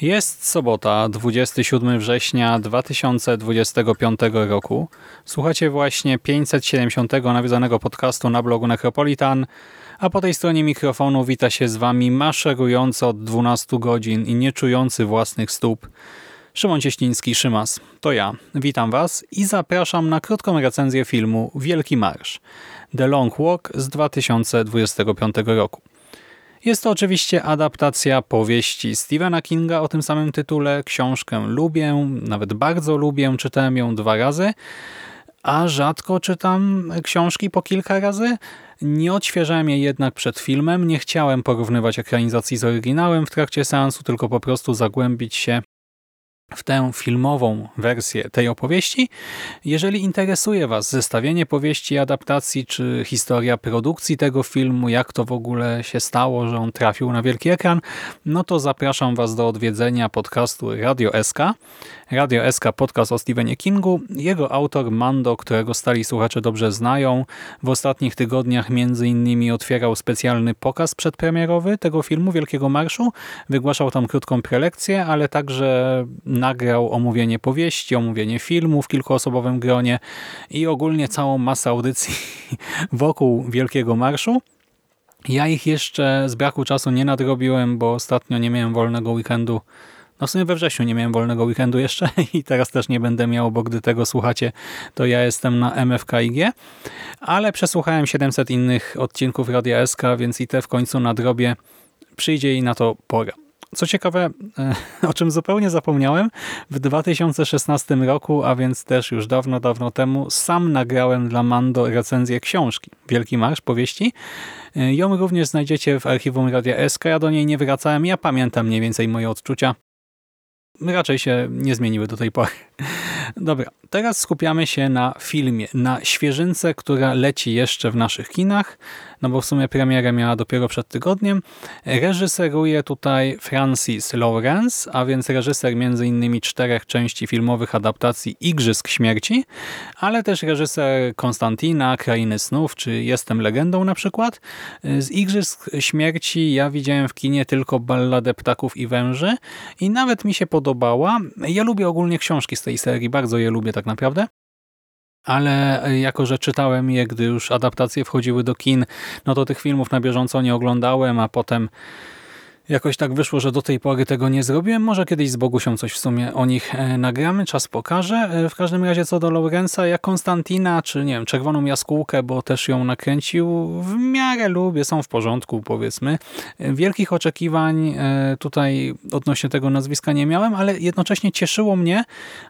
Jest sobota, 27 września 2025 roku. Słuchacie właśnie 570 nawiedzonego podcastu na blogu Necropolitan, a po tej stronie mikrofonu wita się z Wami maszerujący od 12 godzin i nie czujący własnych stóp Szymon Cieśliński, Szymas. To ja. Witam Was i zapraszam na krótką recenzję filmu Wielki Marsz – The Long Walk z 2025 roku. Jest to oczywiście adaptacja powieści Stephena Kinga o tym samym tytule. Książkę lubię, nawet bardzo lubię, czytałem ją dwa razy, a rzadko czytam książki po kilka razy. Nie odświeżałem jej jednak przed filmem, nie chciałem porównywać ekranizacji z oryginałem w trakcie seansu, tylko po prostu zagłębić się w tę filmową wersję tej opowieści. Jeżeli interesuje Was zestawienie powieści, adaptacji czy historia produkcji tego filmu, jak to w ogóle się stało, że on trafił na wielki ekran, no to zapraszam Was do odwiedzenia podcastu Radio SK. Radio SK podcast o Stephenie Kingu. Jego autor Mando, którego stali słuchacze dobrze znają, w ostatnich tygodniach między innymi otwierał specjalny pokaz przedpremierowy tego filmu Wielkiego Marszu. Wygłaszał tam krótką prelekcję, ale także nagrał omówienie powieści, omówienie filmu w kilkuosobowym gronie i ogólnie całą masę audycji wokół Wielkiego Marszu. Ja ich jeszcze z braku czasu nie nadrobiłem, bo ostatnio nie miałem wolnego weekendu. No w sumie we wrześniu nie miałem wolnego weekendu jeszcze i teraz też nie będę miał, bo gdy tego słuchacie, to ja jestem na MFKIG, ale przesłuchałem 700 innych odcinków Radia SK, więc i te w końcu nadrobię. Przyjdzie i na to pora. Co ciekawe, o czym zupełnie zapomniałem, w 2016 roku, a więc też już dawno, dawno temu, sam nagrałem dla Mando recenzję książki Wielki Marsz powieści. Ją również znajdziecie w archiwum Radia SK. Ja do niej nie wracałem, ja pamiętam mniej więcej moje odczucia. Raczej się nie zmieniły do tej pory. Dobra, teraz skupiamy się na filmie, na świeżynce, która leci jeszcze w naszych kinach, no bo w sumie premierę miała dopiero przed tygodniem. Reżyseruje tutaj Francis Lawrence, a więc reżyser m.in. czterech części filmowych adaptacji Igrzysk Śmierci, ale też reżyser Konstantina, Krainy Snów, czy Jestem Legendą na przykład. Z Igrzysk Śmierci ja widziałem w kinie tylko Balladę Ptaków i Węży i nawet mi się podobała. Ja lubię ogólnie książki z tej serii, bardzo je lubię tak naprawdę ale jako, że czytałem je, gdy już adaptacje wchodziły do kin, no to tych filmów na bieżąco nie oglądałem, a potem Jakoś tak wyszło, że do tej pory tego nie zrobiłem. Może kiedyś z Bogusią coś w sumie o nich e, nagramy, czas pokaże. E, w każdym razie co do Laurensa, ja Konstantina, czy nie wiem, Czerwoną Jaskółkę, bo też ją nakręcił, w miarę lubię, są w porządku powiedzmy. E, wielkich oczekiwań tutaj odnośnie tego nazwiska nie miałem, ale jednocześnie cieszyło mnie,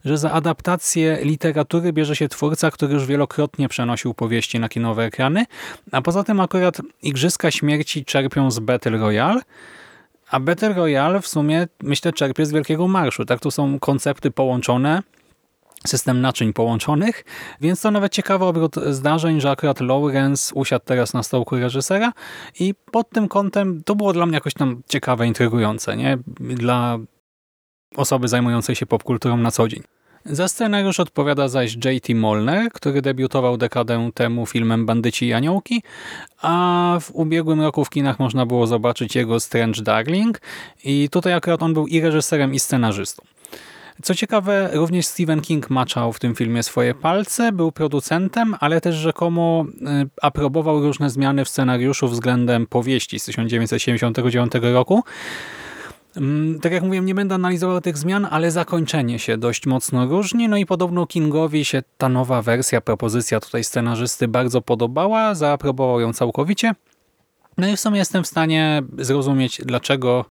że za adaptację literatury bierze się twórca, który już wielokrotnie przenosił powieści na kinowe ekrany, a poza tym akurat Igrzyska Śmierci czerpią z Battle Royale, a Battle Royale w sumie, myślę, czerpie z Wielkiego Marszu. Tak, tu są koncepty połączone, system naczyń połączonych, więc to nawet ciekawy obrót zdarzeń, że akurat Lawrence usiadł teraz na stołku reżysera i pod tym kątem to było dla mnie jakoś tam ciekawe, intrygujące, nie? Dla osoby zajmującej się popkulturą na co dzień. Za scenariusz odpowiada zaś J.T. Molner, który debiutował dekadę temu filmem Bandyci i Aniołki, a w ubiegłym roku w kinach można było zobaczyć jego Strange Darling i tutaj akurat on był i reżyserem i scenarzystą. Co ciekawe, również Stephen King maczał w tym filmie swoje palce, był producentem, ale też rzekomo y, aprobował różne zmiany w scenariuszu względem powieści z 1979 roku. Mm, tak jak mówiłem, nie będę analizował tych zmian, ale zakończenie się dość mocno różni. No i podobno Kingowi się ta nowa wersja, propozycja tutaj scenarzysty bardzo podobała, zaaprobował ją całkowicie. No i w sumie jestem w stanie zrozumieć, dlaczego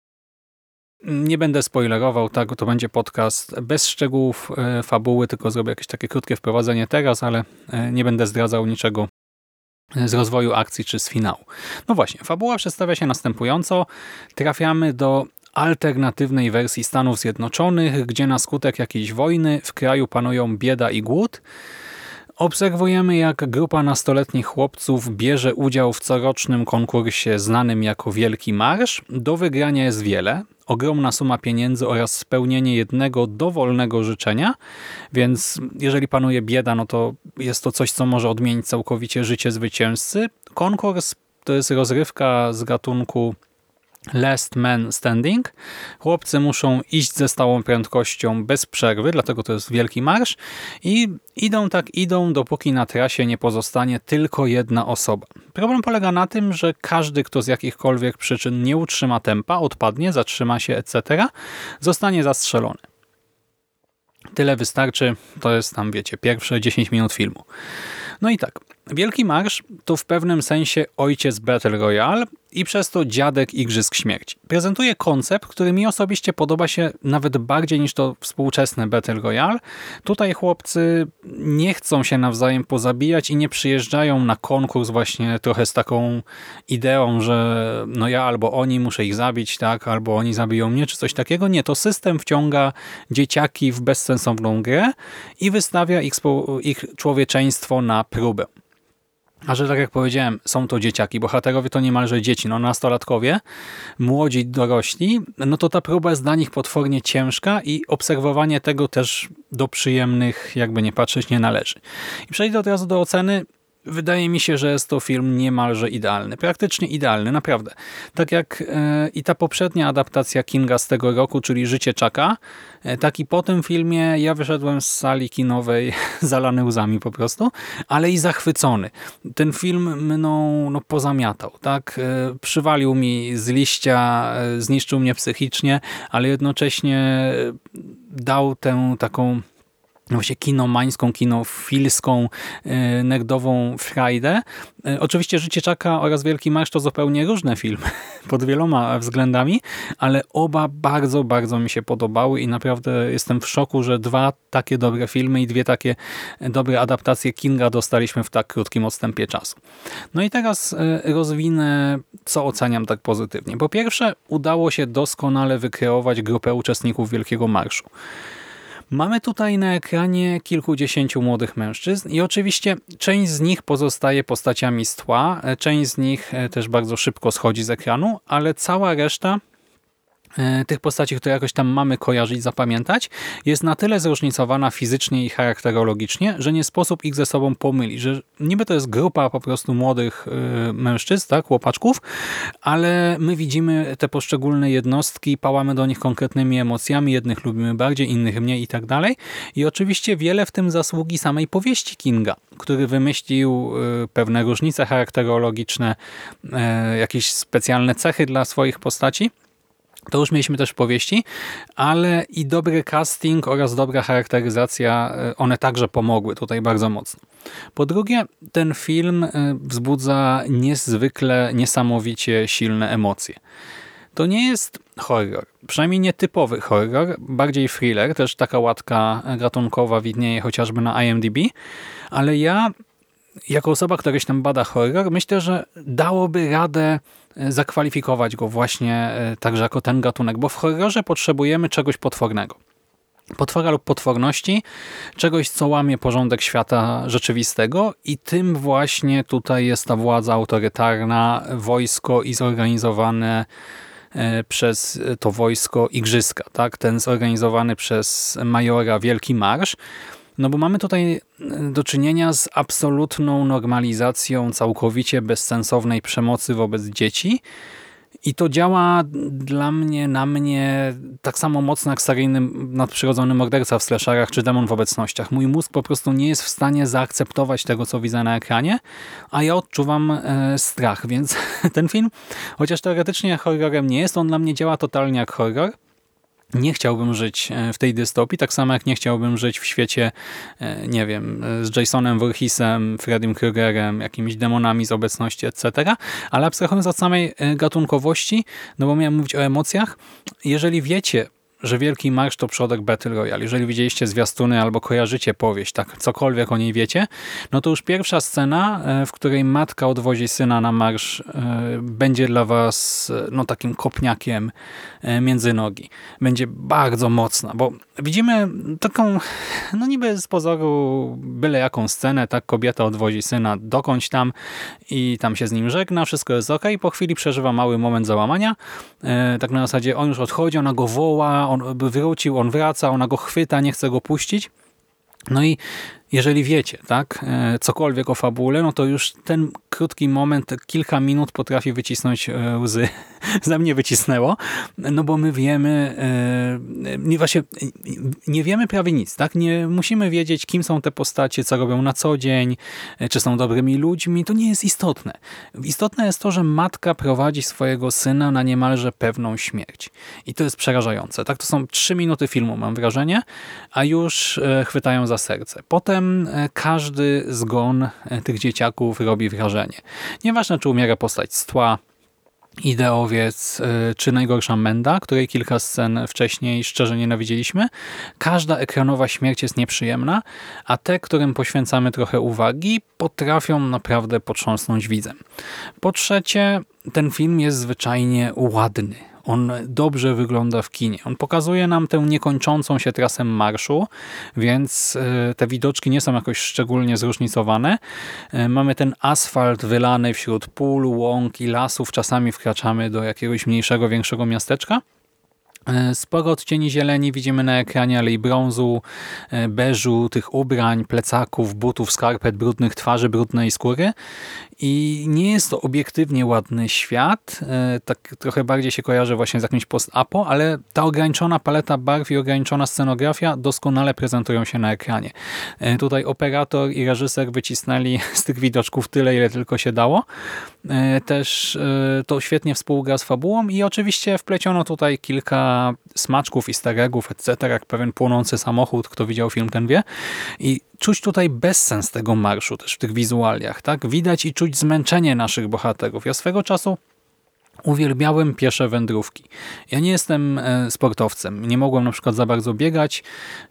Nie będę spoilerował, tak, to będzie podcast bez szczegółów e, fabuły, tylko zrobię jakieś takie krótkie wprowadzenie teraz, ale e, nie będę zdradzał niczego z rozwoju akcji czy z finału. No właśnie, fabuła przedstawia się następująco. Trafiamy do alternatywnej wersji Stanów Zjednoczonych, gdzie na skutek jakiejś wojny w kraju panują bieda i głód. Obserwujemy, jak grupa nastoletnich chłopców bierze udział w corocznym konkursie znanym jako Wielki Marsz. Do wygrania jest wiele, ogromna suma pieniędzy oraz spełnienie jednego dowolnego życzenia, więc jeżeli panuje bieda, no to jest to coś, co może odmienić całkowicie życie zwycięzcy. Konkurs to jest rozrywka z gatunku Last Man Standing. Chłopcy muszą iść ze stałą prędkością bez przerwy, dlatego to jest wielki marsz i idą tak idą, dopóki na trasie nie pozostanie tylko jedna osoba. Problem polega na tym, że każdy, kto z jakichkolwiek przyczyn nie utrzyma tempa, odpadnie, zatrzyma się, etc., zostanie zastrzelony. Tyle wystarczy, to jest tam, wiecie, pierwsze 10 minut filmu. No i tak, Wielki Marsz to w pewnym sensie ojciec Battle Royale i przez to dziadek Igrzysk Śmierci. Prezentuje koncept, który mi osobiście podoba się nawet bardziej niż to współczesne Battle Royale. Tutaj chłopcy nie chcą się nawzajem pozabijać i nie przyjeżdżają na konkurs właśnie trochę z taką ideą, że no ja albo oni muszę ich zabić, tak, albo oni zabiją mnie, czy coś takiego. Nie, to system wciąga dzieciaki w bezsensowną grę i wystawia ich, ich człowieczeństwo na próbę. A że tak jak powiedziałem, są to dzieciaki, bohaterowie to niemalże dzieci, no nastolatkowie, młodzi dorośli, no to ta próba jest dla nich potwornie ciężka i obserwowanie tego też do przyjemnych, jakby nie patrzeć, nie należy. I przejdę od razu do oceny. Wydaje mi się, że jest to film niemalże idealny. Praktycznie idealny, naprawdę. Tak jak e, i ta poprzednia adaptacja Kinga z tego roku, czyli Życie Czaka, e, tak i po tym filmie ja wyszedłem z sali kinowej zalany łzami po prostu, ale i zachwycony. Ten film mną no, pozamiatał. tak e, Przywalił mi z liścia, zniszczył mnie psychicznie, ale jednocześnie dał tę taką właśnie kinomańską, kinofilską, e, nerdową frajdę. E, oczywiście Życie Czaka oraz Wielki Marsz to zupełnie różne filmy pod wieloma względami, ale oba bardzo, bardzo mi się podobały i naprawdę jestem w szoku, że dwa takie dobre filmy i dwie takie dobre adaptacje Kinga dostaliśmy w tak krótkim odstępie czasu. No i teraz e, rozwinę, co oceniam tak pozytywnie. Po pierwsze, udało się doskonale wykreować grupę uczestników Wielkiego Marszu. Mamy tutaj na ekranie kilkudziesięciu młodych mężczyzn i oczywiście część z nich pozostaje postaciami z tła, e, część z nich e, też bardzo szybko schodzi z ekranu, ale cała reszta tych postaci, które jakoś tam mamy kojarzyć, zapamiętać, jest na tyle zróżnicowana fizycznie i charakterologicznie, że nie sposób ich ze sobą pomylić, że niby to jest grupa po prostu młodych y, mężczyzn, tak, chłopaczków, ale my widzimy te poszczególne jednostki, pałamy do nich konkretnymi emocjami, jednych lubimy bardziej, innych mniej i tak dalej. I oczywiście wiele w tym zasługi samej powieści Kinga, który wymyślił y, pewne różnice charakterologiczne, jakieś specjalne cechy dla swoich postaci, to już mieliśmy też w powieści, ale i dobry casting oraz dobra charakteryzacja, e, one także pomogły tutaj bardzo mocno. Po drugie, ten film e, wzbudza niezwykle, niesamowicie silne emocje. To nie jest horror, przynajmniej nie typowy horror, bardziej thriller, też taka łatka gatunkowa widnieje chociażby na IMDb, ale ja jako osoba, która się tam bada horror, myślę, że dałoby radę e, zakwalifikować go właśnie e, także jako ten gatunek, bo w horrorze potrzebujemy czegoś potwornego. Potwora lub potworności, czegoś, co łamie porządek świata rzeczywistego i tym właśnie tutaj jest ta władza autorytarna, wojsko i zorganizowane e, przez to wojsko igrzyska. Tak? Ten zorganizowany przez majora Wielki Marsz, no bo mamy tutaj e, do czynienia z absolutną normalizacją całkowicie bezsensownej przemocy wobec dzieci. I to działa dla mnie, na mnie tak samo mocno jak seryjny nadprzyrodzony morderca w slasherach czy demon w obecnościach. Mój mózg po prostu nie jest w stanie zaakceptować tego, co widzę na ekranie, a ja odczuwam e, strach, więc ten film, chociaż teoretycznie horrorem nie jest, on dla mnie działa totalnie jak horror nie chciałbym żyć e, w tej dystopii, tak samo jak nie chciałbym żyć w świecie, e, nie wiem, z Jasonem Voorheesem, Freddym Kruegerem, jakimiś demonami z obecności, etc. Ale abstrahując od samej e, gatunkowości, no bo miałem mówić o emocjach, jeżeli wiecie, że Wielki Marsz to przodek Battle Royale. Jeżeli widzieliście zwiastuny albo kojarzycie powieść, tak cokolwiek o niej wiecie, no to już pierwsza scena, e, w której matka odwozi syna na marsz, e, będzie dla was e, no takim kopniakiem między nogi. Będzie bardzo mocna, bo widzimy taką, no niby z pozoru byle jaką scenę, tak kobieta odwozi syna dokądś tam i tam się z nim żegna, wszystko jest ok. Po chwili przeżywa mały moment załamania. Tak na zasadzie on już odchodzi, ona go woła, on wrócił, on wraca, ona go chwyta, nie chce go puścić. No i jeżeli wiecie, tak, e, cokolwiek o fabule, no to już ten krótki moment, kilka minut potrafi wycisnąć e, łzy. Za mnie wycisnęło, no bo my wiemy, e, nie, właśnie nie wiemy prawie nic, tak? Nie musimy wiedzieć, kim są te postacie, co robią na co dzień, czy są dobrymi ludźmi. To nie jest istotne. Istotne jest to, że matka prowadzi swojego syna na niemalże pewną śmierć. I to jest przerażające, tak? To są trzy minuty filmu, mam wrażenie, a już chwytają za serce. Potem e, każdy zgon e, tych dzieciaków robi wrażenie. Nieważne, czy umiera postać z tła, ideowiec e, czy najgorsza Menda, której kilka scen wcześniej szczerze nienawidzieliśmy. Każda ekranowa śmierć jest nieprzyjemna, a te, którym poświęcamy trochę uwagi, potrafią naprawdę potrząsnąć widzem. Po trzecie, ten film jest zwyczajnie ładny. On dobrze wygląda w kinie. On pokazuje nam tę niekończącą się trasę marszu, więc e, te widoczki nie są jakoś szczególnie zróżnicowane. E, mamy ten asfalt wylany wśród pól, łąk i lasów. Czasami wkraczamy do jakiegoś mniejszego, większego miasteczka. E, sporo odcieni zieleni widzimy na ekranie, ale i brązu, beżu, tych ubrań, plecaków, butów, skarpet, brudnych twarzy, brudnej skóry. I nie jest to obiektywnie ładny świat, e, tak trochę bardziej się kojarzy właśnie z jakimś post-apo, ale ta ograniczona paleta barw i ograniczona scenografia doskonale prezentują się na ekranie. E, tutaj operator i reżyser wycisnęli z tych widoczków tyle, ile tylko się dało. E, też to świetnie współgra z fabułą i oczywiście wpleciono tutaj kilka smaczków, easter eggów, etc., jak pewien płonący samochód, kto widział film ten wie. I czuć tutaj bezsens tego marszu też w tych wizualiach. tak? Widać i czuć zmęczenie naszych bohaterów. Ja swego czasu uwielbiałem piesze wędrówki. Ja nie jestem e, sportowcem. Nie mogłem na przykład za bardzo biegać.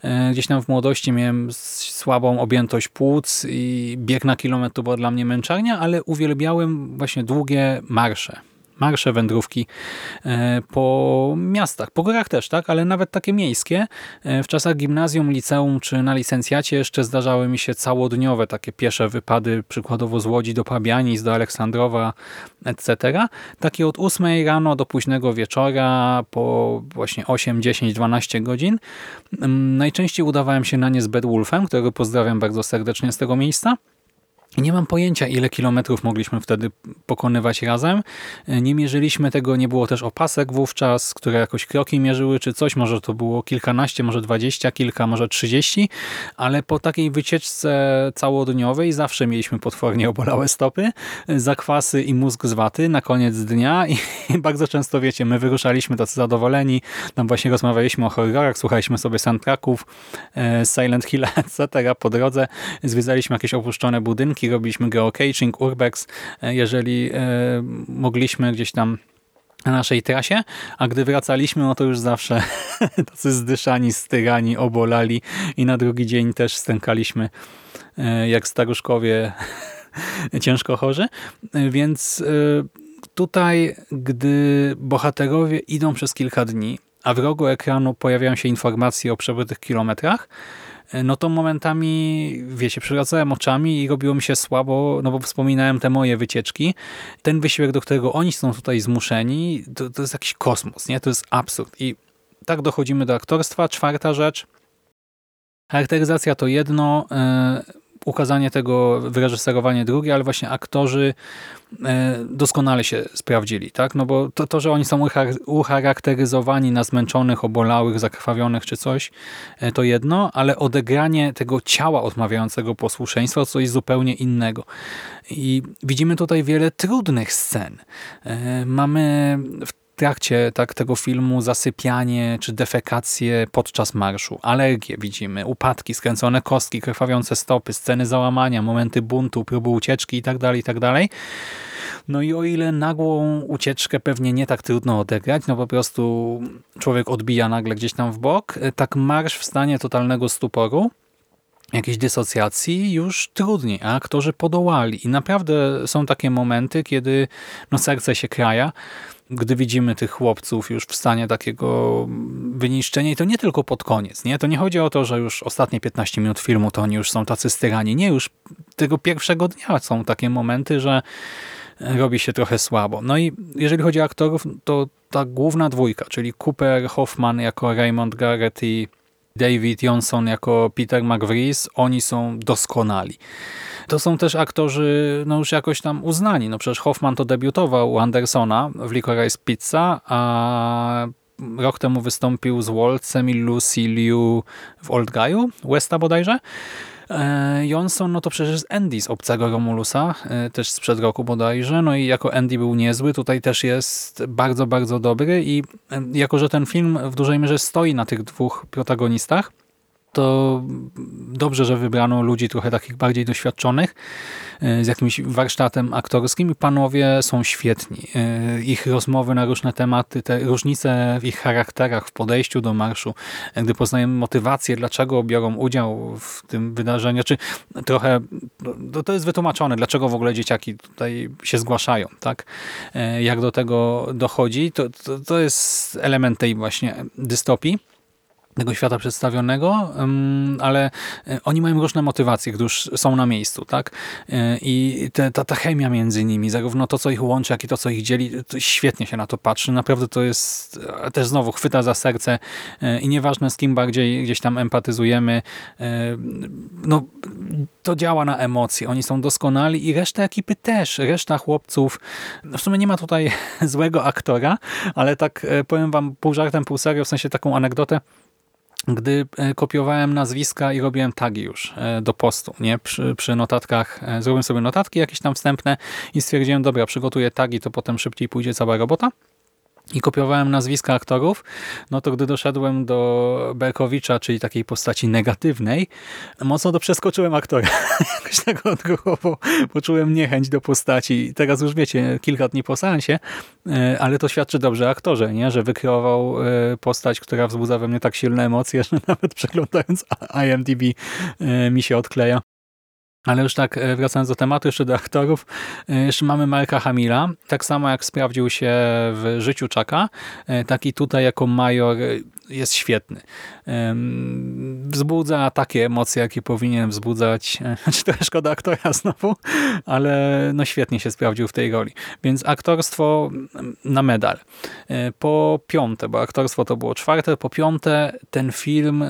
E, gdzieś tam w młodości miałem słabą objętość płuc i bieg na kilometr była dla mnie męczarnia, ale uwielbiałem właśnie długie marsze marsze, wędrówki e, po miastach, po górach też, tak, ale nawet takie miejskie. E, w czasach gimnazjum, liceum czy na licencjacie jeszcze zdarzały mi się całodniowe takie piesze wypady, przykładowo z Łodzi do Pabianic, do Aleksandrowa, etc. Takie od 8 rano do późnego wieczora po właśnie 8, 10, 12 godzin. Mm, najczęściej udawałem się na nie z Bedwulfem, którego pozdrawiam bardzo serdecznie z tego miejsca. Nie mam pojęcia, ile kilometrów mogliśmy wtedy pokonywać razem. Nie mierzyliśmy tego, nie było też opasek wówczas, które jakoś kroki mierzyły czy coś. Może to było kilkanaście, może dwadzieścia, kilka, może trzydzieści, ale po takiej wycieczce całodniowej zawsze mieliśmy potwornie obolałe stopy, zakwasy i mózg z waty na koniec dnia i bardzo często, wiecie, my wyruszaliśmy tacy zadowoleni, tam właśnie rozmawialiśmy o horrorach, słuchaliśmy sobie soundtracków, e, Silent Hill, etc. po drodze, zwiedzaliśmy jakieś opuszczone budynki, robiliśmy geocaching, urbex, e, jeżeli e, mogliśmy gdzieś tam na naszej trasie, a gdy wracaliśmy, no to już zawsze tacy zdyszani, styrani, obolali i na drugi dzień też stękaliśmy e, jak staruszkowie ciężko chorzy, więc tutaj, gdy bohaterowie idą przez kilka dni, a w rogu ekranu pojawiają się informacje o przebytych kilometrach, no to momentami, wiecie, przywracałem oczami i robiło mi się słabo, no bo wspominałem te moje wycieczki. Ten wysiłek, do którego oni są tutaj zmuszeni, to, to jest jakiś kosmos, nie? To jest absurd. I tak dochodzimy do aktorstwa. Czwarta rzecz. Charakteryzacja to jedno, yy, ukazanie tego, wyreżyserowanie drugie, ale właśnie aktorzy e, doskonale się sprawdzili, tak? No bo to, to że oni są ucharakteryzowani na zmęczonych, obolałych, zakrwawionych czy coś, e, to jedno, ale odegranie tego ciała odmawiającego posłuszeństwa to coś zupełnie innego. I widzimy tutaj wiele trudnych scen. E, mamy w trakcie tak, tego filmu zasypianie czy defekacje podczas marszu, alergie widzimy, upadki, skręcone kostki, krwawiące stopy, sceny załamania, momenty buntu, próby ucieczki itd., tak itd., tak no i o ile nagłą ucieczkę pewnie nie tak trudno odegrać, no po prostu człowiek odbija nagle gdzieś tam w bok, tak marsz w stanie totalnego stuporu, jakiejś dysocjacji już trudniej, a aktorzy podołali. I naprawdę są takie momenty, kiedy no, serce się kraja, gdy widzimy tych chłopców już w stanie takiego wyniszczenia i to nie tylko pod koniec. Nie? To nie chodzi o to, że już ostatnie 15 minut filmu to oni już są tacy styrani. Nie, już tego pierwszego dnia są takie momenty, że robi się trochę słabo. No i jeżeli chodzi o aktorów, to ta główna dwójka, czyli Cooper Hoffman jako Raymond Garrett i David Johnson jako Peter McVries, oni są doskonali. To są też aktorzy no już jakoś tam uznani. No przecież Hoffman to debiutował u Andersona w Licorice Pizza, a rok temu wystąpił z Waltzem i Lucy Liu w Old Guy'u, Westa bodajże. E, Johnson, no to przecież z Andy z Obcego Romulusa, e, też sprzed roku bodajże, no i jako Andy był niezły, tutaj też jest bardzo, bardzo dobry. I e, jako, że ten film w dużej mierze stoi na tych dwóch protagonistach, to dobrze, że wybrano ludzi trochę takich bardziej doświadczonych, z jakimś warsztatem aktorskim i panowie są świetni. E, ich rozmowy na różne tematy, te różnice w ich charakterach, w podejściu do marszu, e, gdy poznajemy motywację, dlaczego biorą udział w tym wydarzeniu, czy trochę no, to jest wytłumaczone, dlaczego w ogóle dzieciaki tutaj się zgłaszają, tak? Jak do tego dochodzi, to, to, to jest element tej właśnie dystopii tego świata przedstawionego, ale e, oni mają różne motywacje, gdy już są na miejscu, tak? E, I te, ta, ta chemia między nimi, zarówno to, co ich łączy, jak i to, co ich dzieli, świetnie się na to patrzy. Naprawdę to jest e, też znowu chwyta za serce i nieważne z kim bardziej gdzieś tam empatyzujemy, no to działa na emocje. Oni są doskonali i reszta ekipy też. Reszta chłopców, w sumie nie ma tutaj złego aktora, ale tak powiem wam pół żartem, pół serio, w sensie taką anegdotę, gdy e, kopiowałem nazwiska i robiłem tagi już e, do postu, nie? Przy, przy notatkach, e, zrobiłem sobie notatki jakieś tam wstępne i stwierdziłem, dobra, przygotuję tagi, to potem szybciej pójdzie cała robota i kopiowałem nazwiska aktorów, no to gdy doszedłem do Berkowicza, czyli takiej postaci negatywnej, mocno to przeskoczyłem aktora. Jakoś tak odruchowo poczułem niechęć do postaci. Teraz już wiecie, kilka dni po seansie, e, ale to świadczy dobrze aktorze, nie? że wykreował e, postać, która wzbudza we mnie tak silne emocje, że nawet przeglądając IMDb e, mi się odkleja. Ale już tak e, wracając do tematu, jeszcze do aktorów, e, jeszcze mamy Marka Hamila. Tak samo jak sprawdził się w życiu Chucka, e, tak i tutaj jako major jest świetny. Wzbudza takie emocje, jakie powinien wzbudzać. Znaczy trochę szkoda aktora znowu, ale no świetnie się sprawdził w tej roli. Więc aktorstwo na medal. Po piąte, bo aktorstwo to było czwarte, po piąte ten film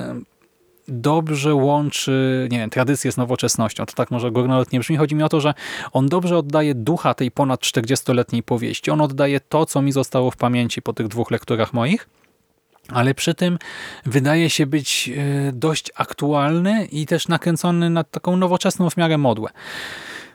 dobrze łączy, nie wiem, tradycję z nowoczesnością. To tak może górnolotnie brzmi. Chodzi mi o to, że on dobrze oddaje ducha tej ponad 40-letniej powieści. On oddaje to, co mi zostało w pamięci po tych dwóch lekturach moich, ale przy tym wydaje się być e, dość aktualny i też nakręcony na taką nowoczesną w miarę modłę.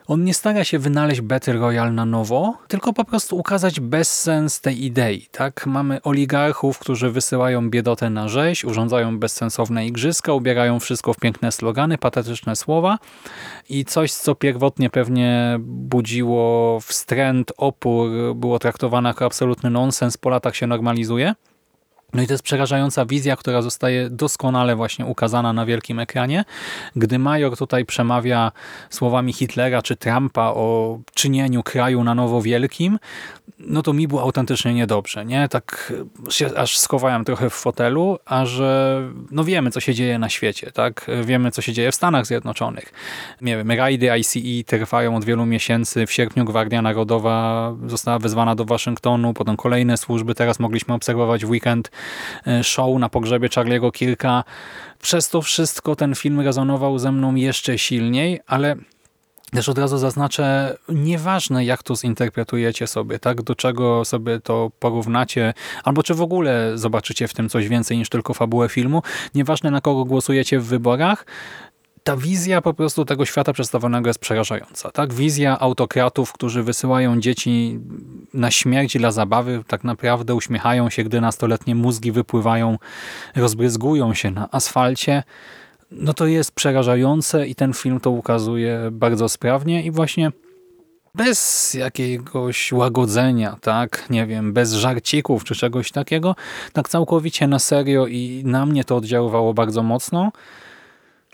On nie stara się wynaleźć Battle Royale na nowo, tylko po prostu ukazać bezsens tej idei. Tak? Mamy oligarchów, którzy wysyłają biedotę na rzeź, urządzają bezsensowne igrzyska, ubierają wszystko w piękne slogany, patetyczne słowa i coś, co pierwotnie pewnie budziło wstręt, opór, było traktowane jako absolutny nonsens, po latach się normalizuje. No i to jest przerażająca wizja, która zostaje doskonale właśnie ukazana na wielkim ekranie. Gdy Major tutaj przemawia słowami Hitlera czy Trumpa o czynieniu kraju na nowo wielkim, no to mi było autentycznie niedobrze. Nie? Tak się aż skowałem trochę w fotelu, a że no wiemy, co się dzieje na świecie. tak Wiemy, co się dzieje w Stanach Zjednoczonych. Nie wiem, rajdy ICE trwają od wielu miesięcy. W sierpniu Gwardia Narodowa została wezwana do Waszyngtonu, potem kolejne służby. Teraz mogliśmy obserwować w weekend show na pogrzebie Charlie'ego Kirka. Przez to wszystko ten film rezonował ze mną jeszcze silniej, ale też od razu zaznaczę, nieważne jak to zinterpretujecie sobie, tak, do czego sobie to porównacie, albo czy w ogóle zobaczycie w tym coś więcej niż tylko fabułę filmu, nieważne na kogo głosujecie w wyborach, ta wizja po prostu tego świata przedstawionego jest przerażająca. Tak? Wizja autokratów, którzy wysyłają dzieci na śmierć dla zabawy, tak naprawdę uśmiechają się, gdy nastoletnie mózgi wypływają, rozbryzgują się na asfalcie. No to jest przerażające i ten film to ukazuje bardzo sprawnie i właśnie bez jakiegoś łagodzenia, tak, nie wiem, bez żarcików czy czegoś takiego, tak całkowicie na serio i na mnie to oddziaływało bardzo mocno.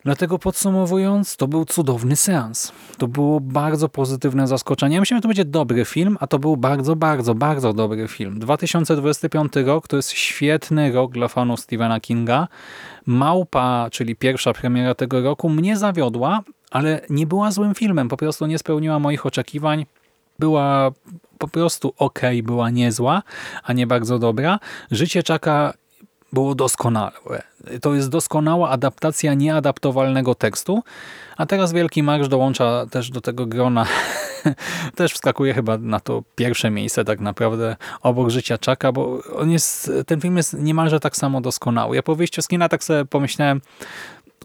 Dlatego podsumowując, to był cudowny seans. To było bardzo pozytywne zaskoczenie. Ja myślałem, że to będzie dobry film, a to był bardzo, bardzo, bardzo dobry film. 2025 rok to jest świetny rok dla fanów Stephena Kinga. Małpa, czyli pierwsza premiera tego roku, mnie zawiodła, ale nie była złym filmem. Po prostu nie spełniła moich oczekiwań. Była po prostu ok, była niezła, a nie bardzo dobra. Życie Czaka było doskonałe. To jest doskonała adaptacja nieadaptowalnego tekstu, a teraz Wielki Marsz dołącza też do tego grona, też wskakuje chyba na to pierwsze miejsce tak naprawdę obok Życia Czaka, bo on jest, ten film jest niemalże tak samo doskonały. Ja po wyjściu z kina tak sobie pomyślałem,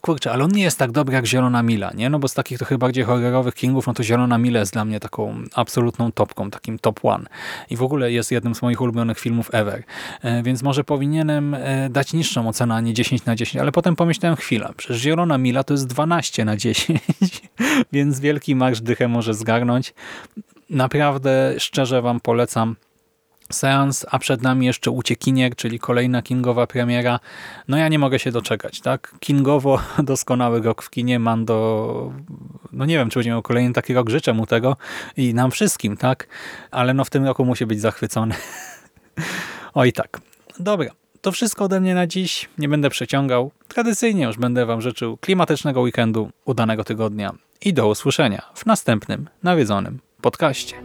kurczę, ale on nie jest tak dobry jak Zielona Mila, nie? No bo z takich trochę bardziej horrorowych Kingów, no to Zielona Mila jest dla mnie taką absolutną topką, takim top one. I w ogóle jest jednym z moich ulubionych filmów ever. E, więc może powinienem e, dać niższą ocenę, a nie 10 na 10, ale potem pomyślałem, chwila, przecież Zielona Mila to jest 12 na 10, więc wielki marsz dychę może zgarnąć. Naprawdę szczerze wam polecam seans, a przed nami jeszcze Uciekinier, czyli kolejna Kingowa premiera. No ja nie mogę się doczekać, tak? Kingowo doskonały rok w kinie, Mando, no nie wiem, czy będzie miał kolejny taki rok, życzę mu tego i nam wszystkim, tak? Ale no w tym roku musi być zachwycony. Oj tak. Dobra. To wszystko ode mnie na dziś. Nie będę przeciągał. Tradycyjnie już będę Wam życzył klimatycznego weekendu, udanego tygodnia i do usłyszenia w następnym nawiedzonym podcaście.